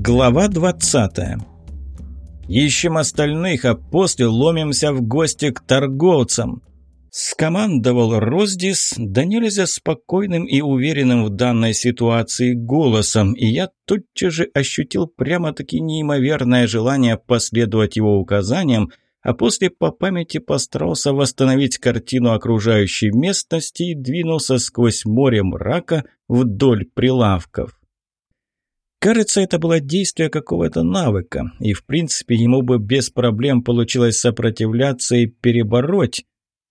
Глава 20 Ищем остальных, а после ломимся в гости к торговцам. Скомандовал Роздис, да нельзя спокойным и уверенным в данной ситуации голосом, и я тотчас же ощутил прямо-таки неимоверное желание последовать его указаниям, а после по памяти постарался восстановить картину окружающей местности и двинулся сквозь море мрака вдоль прилавков. Кажется, это было действие какого-то навыка, и в принципе ему бы без проблем получилось сопротивляться и перебороть.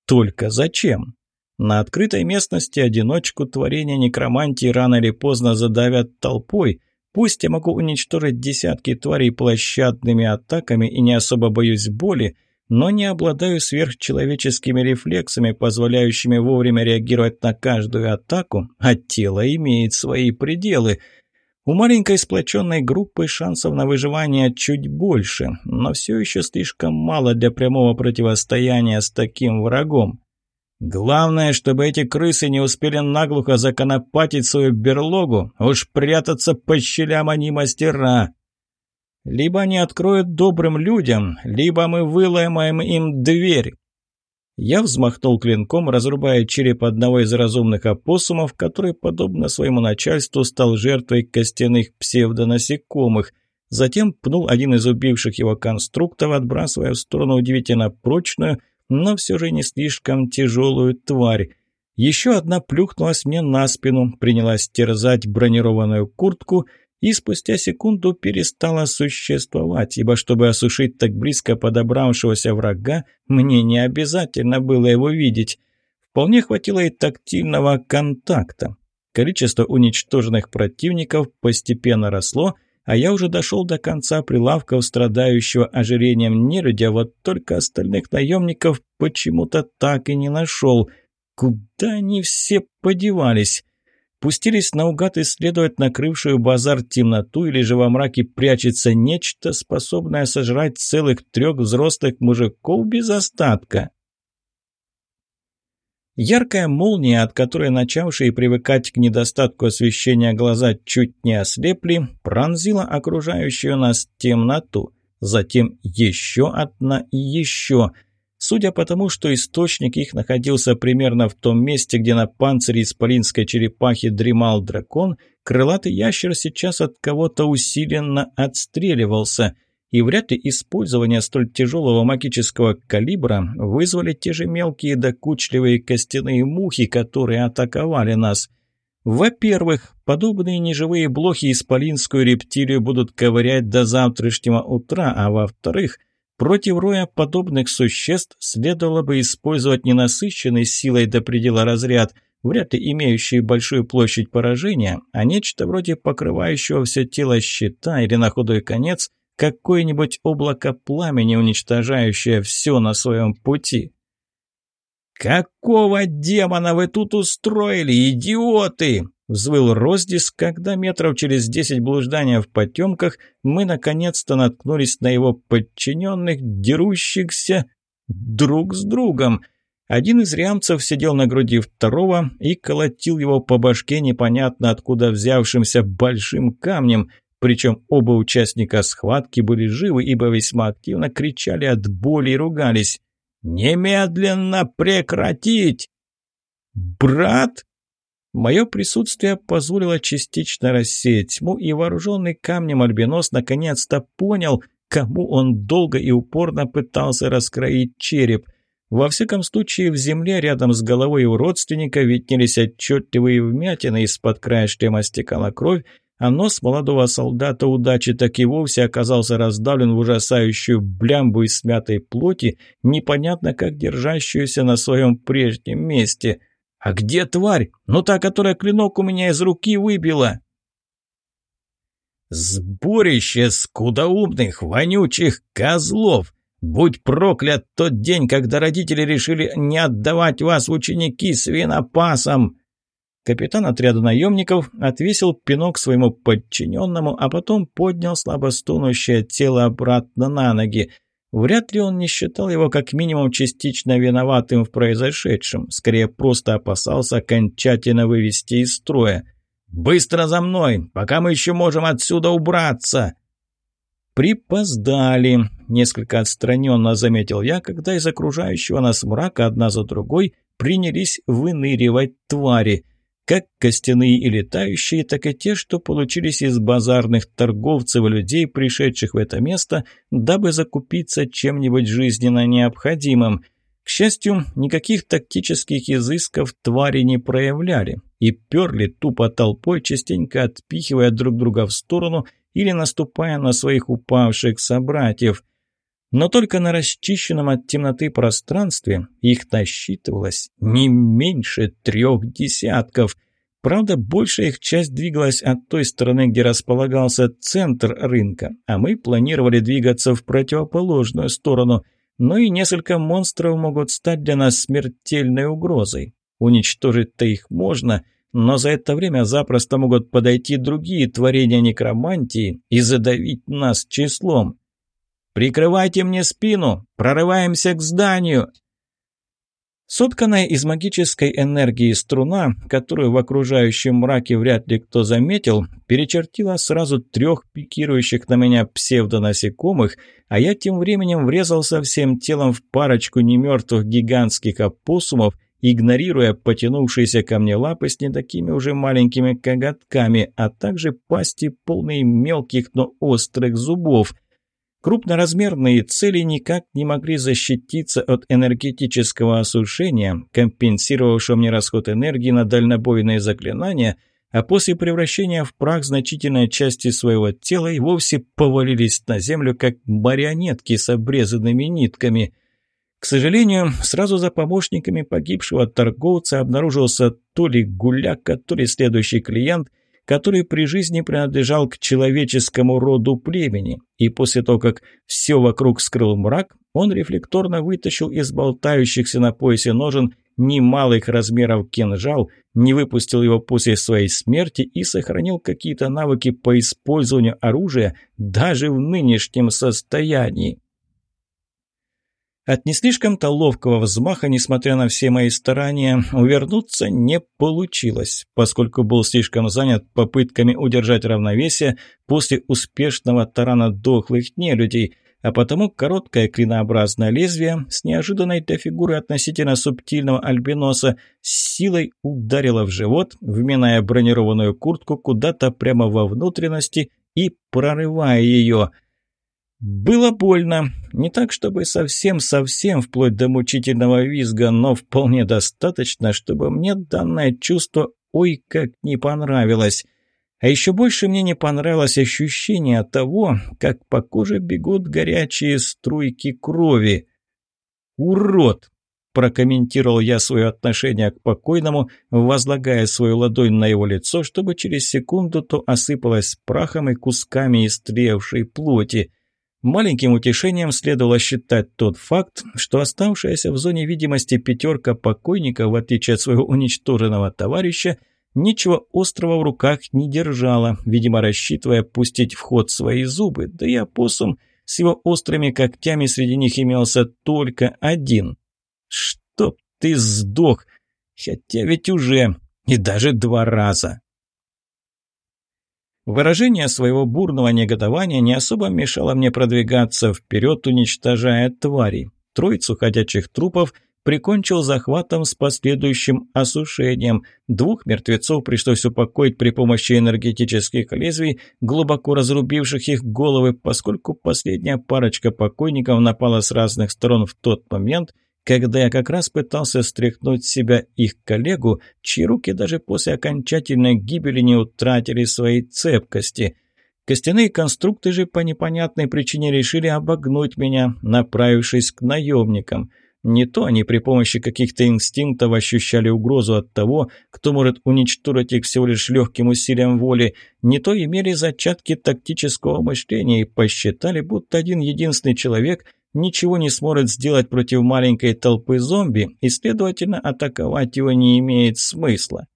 Только зачем? На открытой местности одиночку творения некромантии рано или поздно задавят толпой. Пусть я могу уничтожить десятки тварей площадными атаками и не особо боюсь боли, но не обладаю сверхчеловеческими рефлексами, позволяющими вовремя реагировать на каждую атаку, а тело имеет свои пределы – у маленькой сплоченной группы шансов на выживание чуть больше, но все еще слишком мало для прямого противостояния с таким врагом. Главное, чтобы эти крысы не успели наглухо законопатить свою берлогу, уж прятаться по щелям они мастера. Либо они откроют добрым людям, либо мы выломаем им дверь. Я взмахнул клинком, разрубая череп одного из разумных опоссумов, который, подобно своему начальству, стал жертвой костяных псевдонасекомых. Затем пнул один из убивших его конструктов, отбрасывая в сторону удивительно прочную, но все же не слишком тяжелую тварь. Еще одна плюхнулась мне на спину, принялась терзать бронированную куртку – и спустя секунду перестала существовать, ибо чтобы осушить так близко подобравшегося врага, мне не обязательно было его видеть. Вполне хватило и тактильного контакта. Количество уничтоженных противников постепенно росло, а я уже дошел до конца прилавков страдающего ожирением нелюдя, вот только остальных наемников почему-то так и не нашел. Куда они все подевались? Пустились наугад исследовать накрывшую базар темноту или же во мраке прячется нечто, способное сожрать целых трех взрослых мужиков без остатка. Яркая молния, от которой начавшие привыкать к недостатку освещения глаза чуть не ослепли, пронзила окружающую нас темноту. Затем еще одна и еще – Судя по тому, что источник их находился примерно в том месте, где на панцире исполинской черепахи дремал дракон, крылатый ящер сейчас от кого-то усиленно отстреливался, и вряд ли использование столь тяжелого магического калибра вызвали те же мелкие докучливые костяные мухи, которые атаковали нас. Во-первых, подобные неживые блохи исполинскую рептилию будут ковырять до завтрашнего утра, а во-вторых – Против роя подобных существ следовало бы использовать ненасыщенный силой до предела разряд, вряд ли имеющий большую площадь поражения, а нечто вроде покрывающего все тело щита или на худой конец какое-нибудь облако пламени, уничтожающее все на своем пути. «Какого демона вы тут устроили, идиоты?» Взвыл Роздис, когда метров через десять блуждания в потемках мы наконец-то наткнулись на его подчиненных, дерущихся друг с другом. Один из рямцев сидел на груди второго и колотил его по башке непонятно откуда взявшимся большим камнем, причем оба участника схватки были живы, ибо весьма активно кричали от боли и ругались. «Немедленно прекратить!» «Брат!» Мое присутствие позволило частично рассеять тьму, и вооруженный камнем альбинос наконец-то понял, кому он долго и упорно пытался раскроить череп. Во всяком случае, в земле рядом с головой его родственника виднелись отчетливые вмятины, из-под края шлема стекала кровь, а нос молодого солдата удачи так и вовсе оказался раздавлен в ужасающую блямбу из смятой плоти, непонятно как держащуюся на своем прежнем месте. «А где тварь? Ну та, которая клинок у меня из руки выбила!» «Сборище скудоумных, вонючих козлов! Будь проклят тот день, когда родители решили не отдавать вас ученики свинопасам!» Капитан отряда наемников отвесил пинок своему подчиненному, а потом поднял слабо стонущее тело обратно на ноги – Вряд ли он не считал его как минимум частично виноватым в произошедшем, скорее просто опасался окончательно вывести из строя. Быстро за мной, пока мы еще можем отсюда убраться!» «Припоздали», — несколько отстраненно заметил я, когда из окружающего нас мрака одна за другой принялись выныривать твари. Как костяные и летающие, так и те, что получились из базарных торговцев и людей, пришедших в это место, дабы закупиться чем-нибудь жизненно необходимым. К счастью, никаких тактических изысков твари не проявляли и перли тупо толпой, частенько отпихивая друг друга в сторону или наступая на своих упавших собратьев. Но только на расчищенном от темноты пространстве их насчитывалось не меньше трех десятков. Правда, большая их часть двигалась от той стороны, где располагался центр рынка, а мы планировали двигаться в противоположную сторону. Но и несколько монстров могут стать для нас смертельной угрозой. Уничтожить-то их можно – но за это время запросто могут подойти другие творения некромантии и задавить нас числом. «Прикрывайте мне спину! Прорываемся к зданию!» Сотканная из магической энергии струна, которую в окружающем мраке вряд ли кто заметил, перечертила сразу трех пикирующих на меня псевдонасекомых, а я тем временем врезался всем телом в парочку немертвых гигантских опоссумов – игнорируя потянувшиеся ко мне лапы с не такими уже маленькими коготками, а также пасти, полные мелких, но острых зубов. Крупноразмерные цели никак не могли защититься от энергетического осушения, компенсировавшего мне расход энергии на дальнобойные заклинания, а после превращения в прах значительной части своего тела и вовсе повалились на землю, как марионетки с обрезанными нитками – к сожалению, сразу за помощниками погибшего торговца обнаружился то ли гуляка, то ли следующий клиент, который при жизни принадлежал к человеческому роду племени, и после того, как все вокруг скрыл мрак, он рефлекторно вытащил из болтающихся на поясе ножен немалых размеров кинжал, не выпустил его после своей смерти и сохранил какие-то навыки по использованию оружия даже в нынешнем состоянии. От не слишком-то ловкого взмаха, несмотря на все мои старания, увернуться не получилось, поскольку был слишком занят попытками удержать равновесие после успешного тарана дохлых нелюдей, а потому короткое клинообразное лезвие с неожиданной для фигуры относительно субтильного альбиноса с силой ударило в живот, вминая бронированную куртку куда-то прямо во внутренности и прорывая ее – было больно. Не так, чтобы совсем-совсем вплоть до мучительного визга, но вполне достаточно, чтобы мне данное чувство ой как не понравилось. А еще больше мне не понравилось ощущение того, как по коже бегут горячие струйки крови. «Урод!» – прокомментировал я свое отношение к покойному, возлагая свою ладонь на его лицо, чтобы через секунду то осыпалось прахом и кусками истревшей плоти – Маленьким утешением следовало считать тот факт, что оставшаяся в зоне видимости пятерка покойника, в отличие от своего уничтоженного товарища, ничего острого в руках не держала, видимо, рассчитывая пустить в ход свои зубы, да и опоссум с его острыми когтями среди них имелся только один. «Чтоб ты сдох! Хотя ведь уже, и даже два раза!» Выражение своего бурного негодования не особо мешало мне продвигаться вперед, уничтожая тварей. Троицу ходячих трупов прикончил захватом с последующим осушением. Двух мертвецов пришлось упокоить при помощи энергетических лезвий, глубоко разрубивших их головы, поскольку последняя парочка покойников напала с разных сторон в тот момент – когда я как раз пытался стряхнуть с себя их коллегу, чьи руки даже после окончательной гибели не утратили своей цепкости. Костяные конструкты же по непонятной причине решили обогнуть меня, направившись к наемникам. Не то они при помощи каких-то инстинктов ощущали угрозу от того, кто может уничтожить их всего лишь легким усилием воли, не то имели зачатки тактического мышления и посчитали, будто один единственный человек – ничего не сможет сделать против маленькой толпы зомби, и, следовательно, атаковать его не имеет смысла.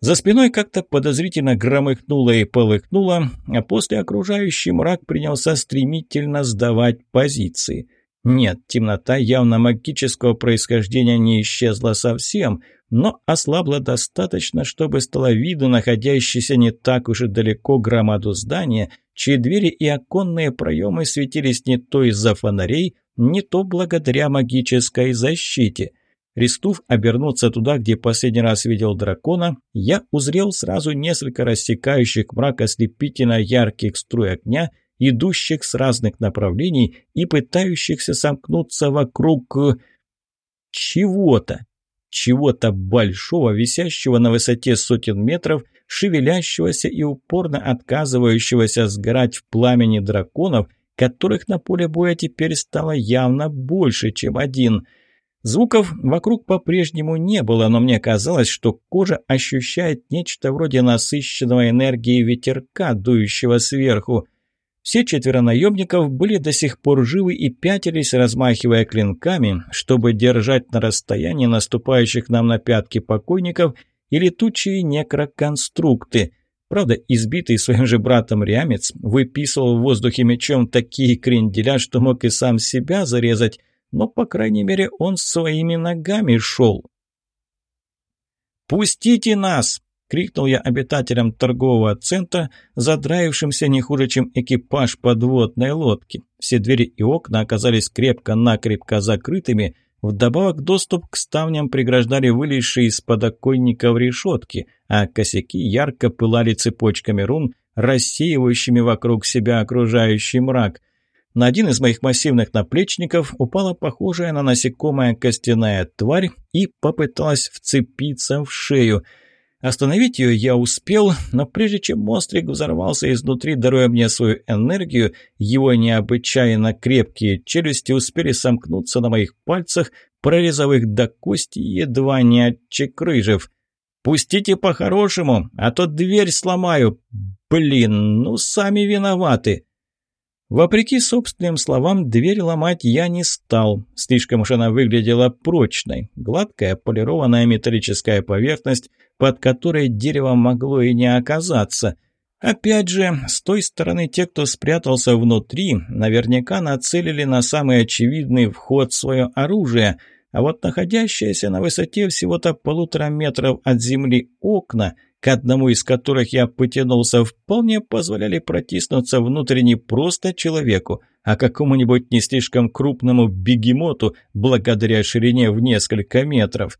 За спиной как-то подозрительно громыхнуло и полыхнуло, а после окружающий мрак принялся стремительно сдавать позиции. Нет, темнота явно магического происхождения не исчезла совсем, но ослабла достаточно, чтобы стало видно находящийся не так уж и далеко громаду здания, чьи двери и оконные проемы светились не то из-за фонарей, не то благодаря магической защите. Рискнув обернуться туда, где последний раз видел дракона, я узрел сразу несколько рассекающих мрак ослепительно ярких струй огня, идущих с разных направлений и пытающихся сомкнуться вокруг... Э, чего-то. Чего-то большого, висящего на высоте сотен метров, шевелящегося и упорно отказывающегося сгорать в пламени драконов, которых на поле боя теперь стало явно больше, чем один – Звуков вокруг по-прежнему не было, но мне казалось, что кожа ощущает нечто вроде насыщенного энергии ветерка, дующего сверху. Все четверо наемников были до сих пор живы и пятились, размахивая клинками, чтобы держать на расстоянии наступающих нам на пятки покойников и летучие некроконструкты. Правда, избитый своим же братом Рямец выписывал в воздухе мечом такие кренделя, что мог и сам себя зарезать, но, по крайней мере, он своими ногами шел. «Пустите нас!» — крикнул я обитателям торгового центра, задраившимся не хуже, чем экипаж подводной лодки. Все двери и окна оказались крепко-накрепко закрытыми, вдобавок доступ к ставням преграждали вылезшие из подоконников решетки, а косяки ярко пылали цепочками рун, рассеивающими вокруг себя окружающий мрак. На один из моих массивных наплечников упала похожая на насекомое костяная тварь и попыталась вцепиться в шею. Остановить ее я успел, но прежде чем монстрик взорвался изнутри, даруя мне свою энергию, его необычайно крепкие челюсти успели сомкнуться на моих пальцах, прорезав их до кости, едва не отчекрыжив. «Пустите по-хорошему, а то дверь сломаю!» «Блин, ну сами виноваты!» Вопреки собственным словам, дверь ломать я не стал. Слишком уж она выглядела прочной. Гладкая полированная металлическая поверхность, под которой дерево могло и не оказаться. Опять же, с той стороны те, кто спрятался внутри, наверняка нацелили на самый очевидный вход свое оружие, а вот находящиеся на высоте всего-то полутора метров от земли окна – к одному из которых я потянулся, вполне позволяли протиснуться внутрь не просто человеку, а какому-нибудь не слишком крупному бегемоту благодаря ширине в несколько метров.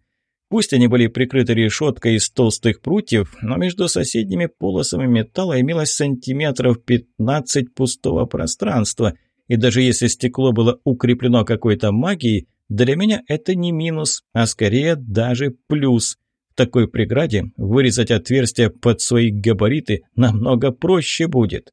Пусть они были прикрыты решеткой из толстых прутьев, но между соседними полосами металла имелось сантиметров 15 пустого пространства, и даже если стекло было укреплено какой-то магией, для меня это не минус, а скорее даже плюс – такой преграде вырезать отверстие под свои габариты намного проще будет.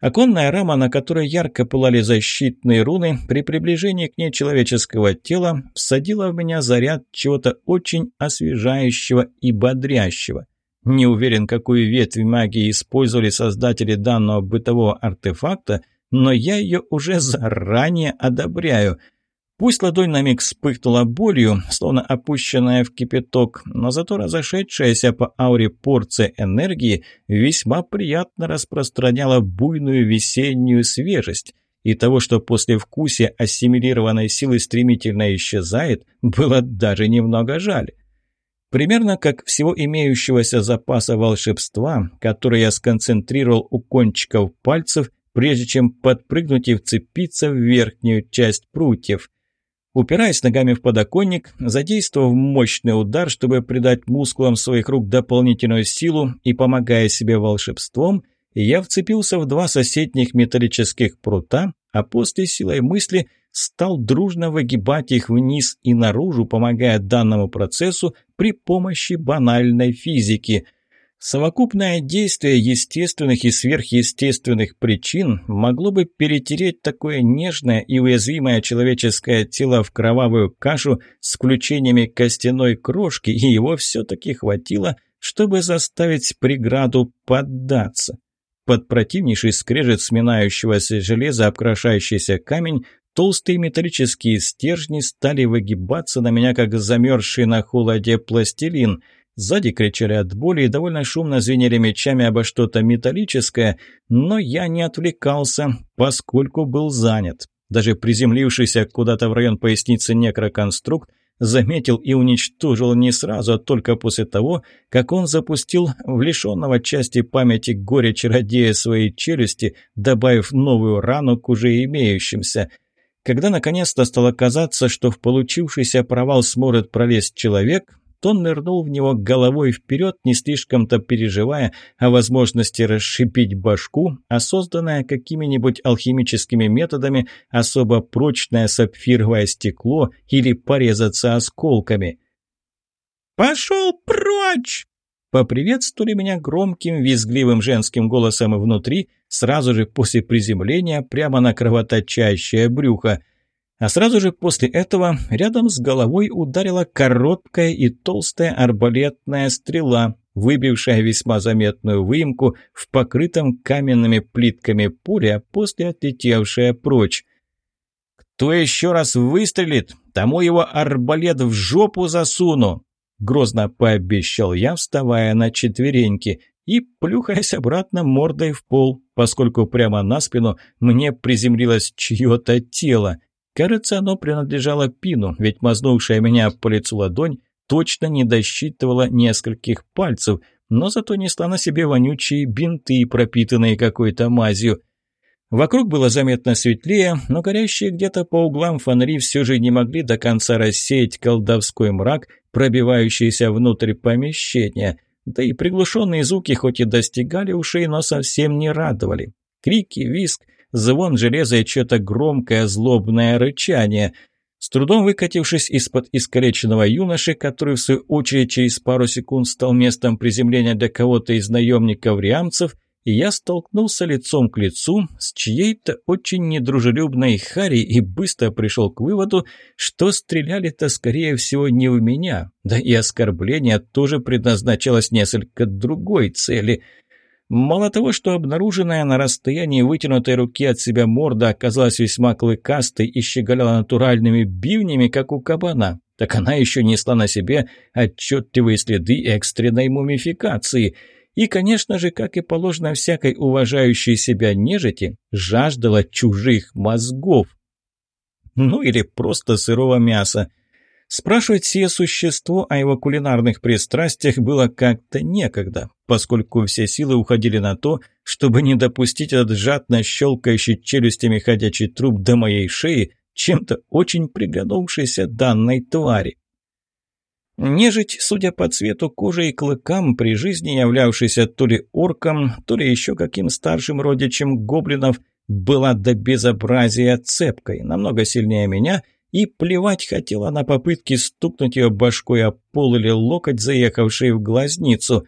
Оконная рама, на которой ярко пылали защитные руны, при приближении к ней человеческого тела всадила в меня заряд чего-то очень освежающего и бодрящего. Не уверен, какую ветвь магии использовали создатели данного бытового артефакта, но я ее уже заранее одобряю – Пусть ладонь на миг вспыхнула болью, словно опущенная в кипяток, но зато разошедшаяся по ауре порция энергии весьма приятно распространяла буйную весеннюю свежесть. И того, что после вкусия ассимилированной силы стремительно исчезает, было даже немного жаль. Примерно как всего имеющегося запаса волшебства, который я сконцентрировал у кончиков пальцев, прежде чем подпрыгнуть и вцепиться в верхнюю часть прутьев. Упираясь ногами в подоконник, задействовав мощный удар, чтобы придать мускулам своих рук дополнительную силу и помогая себе волшебством, я вцепился в два соседних металлических прута, а после силой мысли стал дружно выгибать их вниз и наружу, помогая данному процессу при помощи банальной физики – Совокупное действие естественных и сверхъестественных причин могло бы перетереть такое нежное и уязвимое человеческое тело в кровавую кашу с включениями костяной крошки, и его все-таки хватило, чтобы заставить преграду поддаться. Под противнейший скрежет сминающегося железа, обкрашающийся камень, толстые металлические стержни стали выгибаться на меня, как замерзший на холоде пластилин – Сзади кричали от боли и довольно шумно звенели мечами обо что-то металлическое, но я не отвлекался, поскольку был занят. Даже приземлившийся куда-то в район поясницы некроконструкт заметил и уничтожил не сразу, а только после того, как он запустил в лишенного части памяти горя-чародея своей челюсти, добавив новую рану к уже имеющимся. Когда наконец-то стало казаться, что в получившийся провал сможет пролезть человек, Тон нырнул в него головой вперед, не слишком-то переживая о возможности расшипить башку, а созданное какими-нибудь алхимическими методами особо прочное сапфировое стекло или порезаться осколками. «Пошел прочь!» Поприветствовали меня громким, визгливым женским голосом внутри, сразу же после приземления прямо на кровоточащее брюхо – а сразу же после этого рядом с головой ударила короткая и толстая арбалетная стрела, выбившая весьма заметную выемку в покрытом каменными плитками поле, после отлетевшая прочь. «Кто еще раз выстрелит, тому его арбалет в жопу засуну!» Грозно пообещал я, вставая на четвереньки и плюхаясь обратно мордой в пол, поскольку прямо на спину мне приземлилось чье-то тело. Кажется, оно принадлежало Пину, ведь мазнувшая меня по лицу ладонь точно не досчитывала нескольких пальцев, но зато несла на себе вонючие бинты, пропитанные какой-то мазью. Вокруг было заметно светлее, но горящие где-то по углам фонари все же не могли до конца рассеять колдовской мрак, пробивающийся внутрь помещения. Да и приглушенные звуки хоть и достигали ушей, но совсем не радовали. Крики, виск, звон железа и что-то громкое злобное рычание. С трудом выкатившись из-под искалеченного юноши, который в свою очередь через пару секунд стал местом приземления для кого-то из наемников-риамцев, я столкнулся лицом к лицу с чьей-то очень недружелюбной Хари и быстро пришел к выводу, что стреляли-то, скорее всего, не в меня, да и оскорбление тоже предназначалось несколько другой цели – Мало того, что обнаруженная на расстоянии вытянутой руки от себя морда оказалась весьма клыкастой и щеголяла натуральными бивнями, как у кабана, так она еще несла на себе отчетливые следы экстренной мумификации. И, конечно же, как и положено всякой уважающей себя нежити, жаждала чужих мозгов. Ну или просто сырого мяса – Спрашивать сие существо о его кулинарных пристрастиях было как-то некогда, поскольку все силы уходили на то, чтобы не допустить этот жадно щелкающий челюстями ходячий труп до моей шеи, чем-то очень приглянувшейся данной твари. Нежить, судя по цвету кожи и клыкам, при жизни являвшейся то ли орком, то ли еще каким старшим родичем гоблинов, была до безобразия цепкой, намного сильнее меня – и плевать хотела на попытки стукнуть ее башкой о пол или локоть, заехавший в глазницу.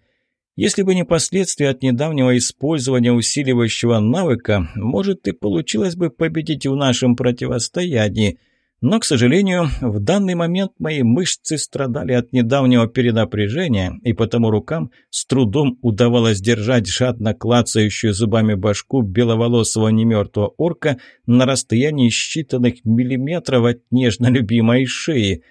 Если бы не последствия от недавнего использования усиливающего навыка, может и получилось бы победить в нашем противостоянии – но, к сожалению, в данный момент мои мышцы страдали от недавнего перенапряжения, и потому рукам с трудом удавалось держать жадно клацающую зубами башку беловолосого немертвого орка на расстоянии считанных миллиметров от нежно любимой шеи.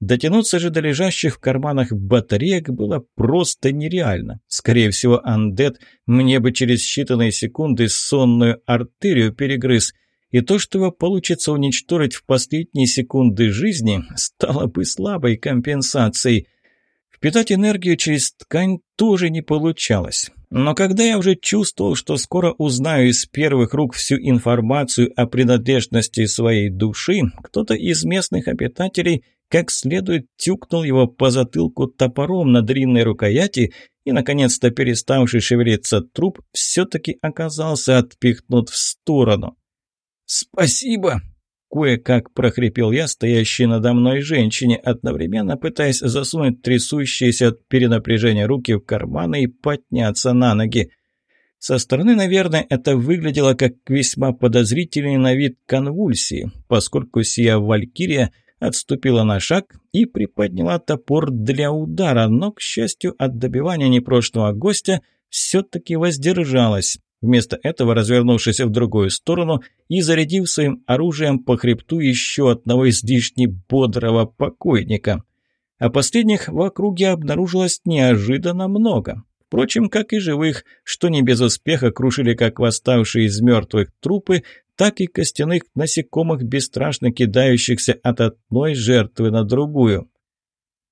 Дотянуться же до лежащих в карманах батареек было просто нереально. Скорее всего, андет мне бы через считанные секунды сонную артерию перегрыз – и то, что его получится уничтожить в последние секунды жизни, стало бы слабой компенсацией. Впитать энергию через ткань тоже не получалось. Но когда я уже чувствовал, что скоро узнаю из первых рук всю информацию о принадлежности своей души, кто-то из местных обитателей как следует тюкнул его по затылку топором на длинной рукояти, и, наконец-то переставший шевелиться труп все-таки оказался отпихнут в сторону. «Спасибо!» Кое-как прохрипел я, стоящий надо мной женщине, одновременно пытаясь засунуть трясущиеся от перенапряжения руки в карманы и подняться на ноги. Со стороны, наверное, это выглядело как весьма подозрительный на вид конвульсии, поскольку сия валькирия отступила на шаг и приподняла топор для удара, но, к счастью, от добивания непрошенного гостя все-таки воздержалась вместо этого развернувшись в другую сторону и зарядив своим оружием по хребту еще одного излишне бодрого покойника. А последних в округе обнаружилось неожиданно много. Впрочем, как и живых, что не без успеха крушили как восставшие из мертвых трупы, так и костяных насекомых, бесстрашно кидающихся от одной жертвы на другую.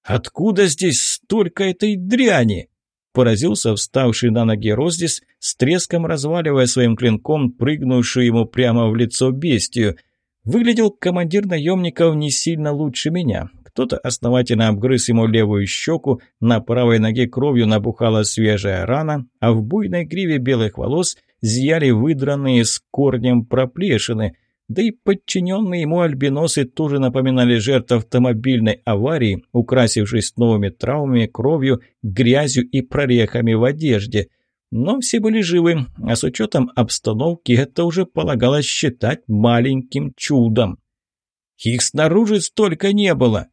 «Откуда здесь столько этой дряни?» Поразился вставший на ноги Роздис, с треском разваливая своим клинком прыгнувшую ему прямо в лицо бестию. Выглядел командир наемников не сильно лучше меня. Кто-то основательно обгрыз ему левую щеку, на правой ноге кровью набухала свежая рана, а в буйной гриве белых волос зияли выдранные с корнем проплешины. Да и подчиненные ему альбиносы тоже напоминали жертв автомобильной аварии, украсившись новыми травмами, кровью, грязью и прорехами в одежде. Но все были живы, а с учетом обстановки это уже полагалось считать маленьким чудом. Их снаружи столько не было.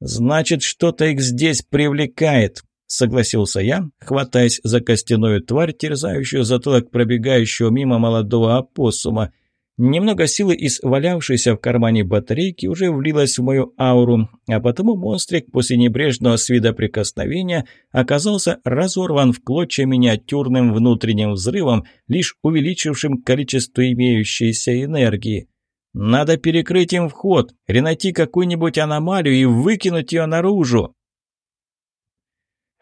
«Значит, что-то их здесь привлекает», — согласился я, хватаясь за костяную тварь, терзающую затылок пробегающего мимо молодого опоссума. Немного силы из валявшейся в кармане батарейки уже влилось в мою ауру, а потому монстрик после небрежного с вида прикосновения оказался разорван в клочья миниатюрным внутренним взрывом, лишь увеличившим количество имеющейся энергии. Надо перекрыть им вход, найти какую-нибудь аномалию и выкинуть ее наружу.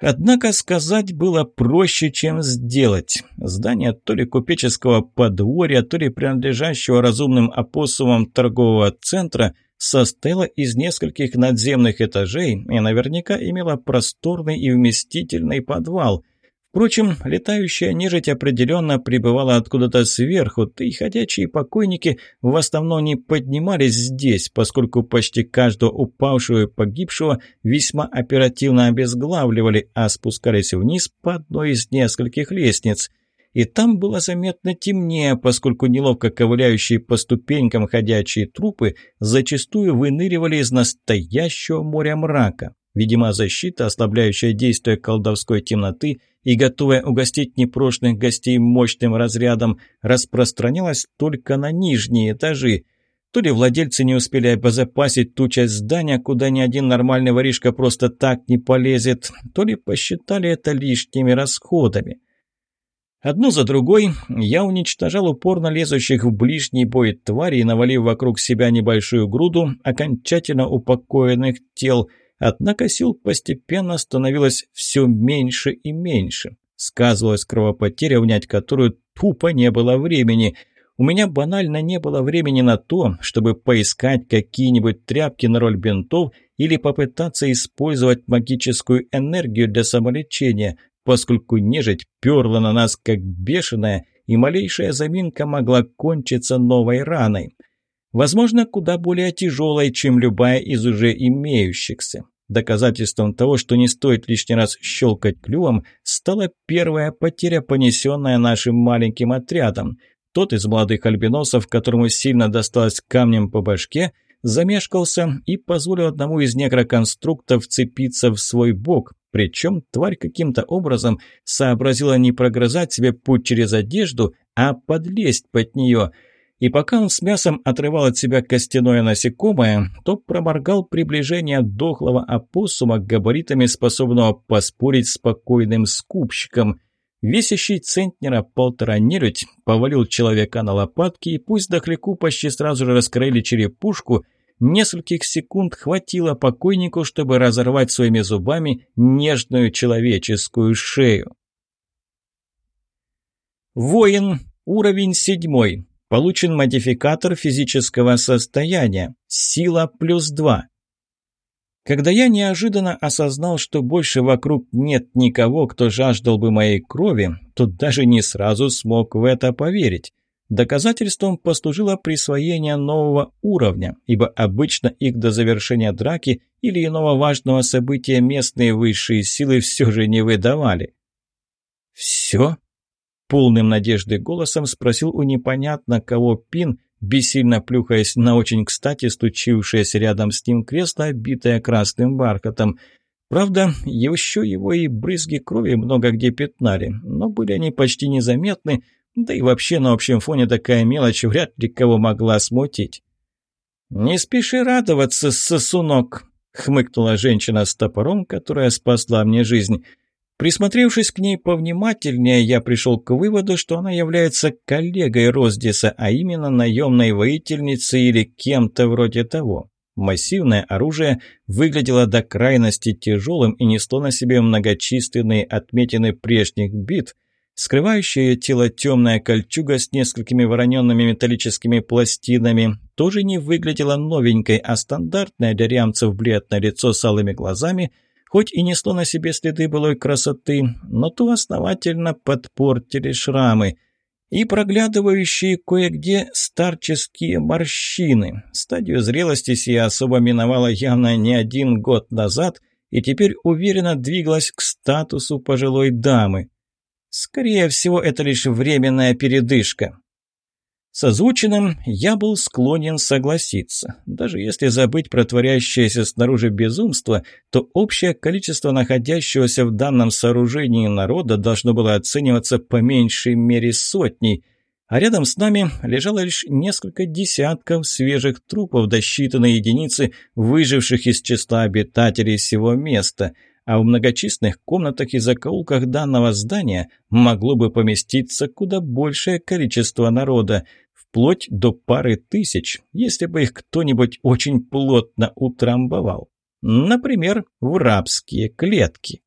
Однако сказать было проще, чем сделать. Здание то ли купеческого подворья, то ли принадлежащего разумным опоссумам торгового центра состояло из нескольких надземных этажей и наверняка имело просторный и вместительный подвал – Впрочем, летающая нежить определенно пребывала откуда-то сверху, и ходячие покойники в основном не поднимались здесь, поскольку почти каждого упавшего и погибшего весьма оперативно обезглавливали, а спускались вниз по одной из нескольких лестниц. И там было заметно темнее, поскольку неловко ковыляющие по ступенькам ходячие трупы зачастую выныривали из настоящего моря мрака. Видимо, защита, ослабляющая действие колдовской темноты – и готовая угостить непрошенных гостей мощным разрядом, распространялась только на нижние этажи. То ли владельцы не успели обезопасить ту часть здания, куда ни один нормальный воришка просто так не полезет, то ли посчитали это лишними расходами. Одну за другой я уничтожал упорно лезущих в ближний бой тварей, навалив вокруг себя небольшую груду окончательно упокоенных тел – Однако сил постепенно становилось все меньше и меньше. Сказывалась кровопотеря, унять которую тупо не было времени. У меня банально не было времени на то, чтобы поискать какие-нибудь тряпки на роль бинтов или попытаться использовать магическую энергию для самолечения, поскольку нежить перла на нас как бешеная, и малейшая заминка могла кончиться новой раной. Возможно, куда более тяжелой, чем любая из уже имеющихся. Доказательством того, что не стоит лишний раз щелкать клювом, стала первая потеря, понесенная нашим маленьким отрядом. Тот из молодых альбиносов, которому сильно досталось камнем по башке, замешкался и позволил одному из некроконструктов вцепиться в свой бок. Причем тварь каким-то образом сообразила не прогрызать себе путь через одежду, а подлезть под нее – и пока он с мясом отрывал от себя костяное насекомое, то проморгал приближение дохлого опоссума габаритами, способного поспорить с спокойным скупщиком. Весящий центнера полтора нелюдь повалил человека на лопатки, и пусть дохляку почти сразу же раскроили черепушку, нескольких секунд хватило покойнику, чтобы разорвать своими зубами нежную человеческую шею. Воин, уровень седьмой. Получен модификатор физического состояния. Сила плюс 2. Когда я неожиданно осознал, что больше вокруг нет никого, кто жаждал бы моей крови, то даже не сразу смог в это поверить. Доказательством послужило присвоение нового уровня, ибо обычно их до завершения драки или иного важного события местные высшие силы все же не выдавали. «Все?» Полным надежды голосом спросил у непонятно кого Пин, бессильно плюхаясь на очень кстати стучившееся рядом с ним кресло, обитое красным бархатом. Правда, еще его и брызги крови много где пятнали, но были они почти незаметны, да и вообще на общем фоне такая мелочь вряд ли кого могла смутить. «Не спеши радоваться, сосунок!» — хмыкнула женщина с топором, которая спасла мне жизнь. Присмотревшись к ней повнимательнее, я пришел к выводу, что она является коллегой Роздиса, а именно наемной воительницей или кем-то вроде того. Массивное оружие выглядело до крайности тяжелым и несло на себе многочисленные отметины прежних битв, Скрывающее тело темная кольчуга с несколькими вороненными металлическими пластинами тоже не выглядела новенькой, а стандартное для рямцев бледное лицо с алыми глазами – хоть и несло на себе следы былой красоты, но то основательно подпортили шрамы и проглядывающие кое-где старческие морщины. Стадию зрелости сия особо миновала явно не один год назад и теперь уверенно двигалась к статусу пожилой дамы. Скорее всего, это лишь временная передышка. С озвученным я был склонен согласиться. Даже если забыть про творящееся снаружи безумство, то общее количество находящегося в данном сооружении народа должно было оцениваться по меньшей мере сотней, а рядом с нами лежало лишь несколько десятков свежих трупов, досчитанные единицы выживших из числа обитателей всего места – а в многочисленных комнатах и закоулках данного здания могло бы поместиться куда большее количество народа вплоть до пары тысяч, если бы их кто-нибудь очень плотно утрамбовал. Например, в рабские клетки.